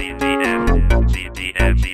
D D M D D M D.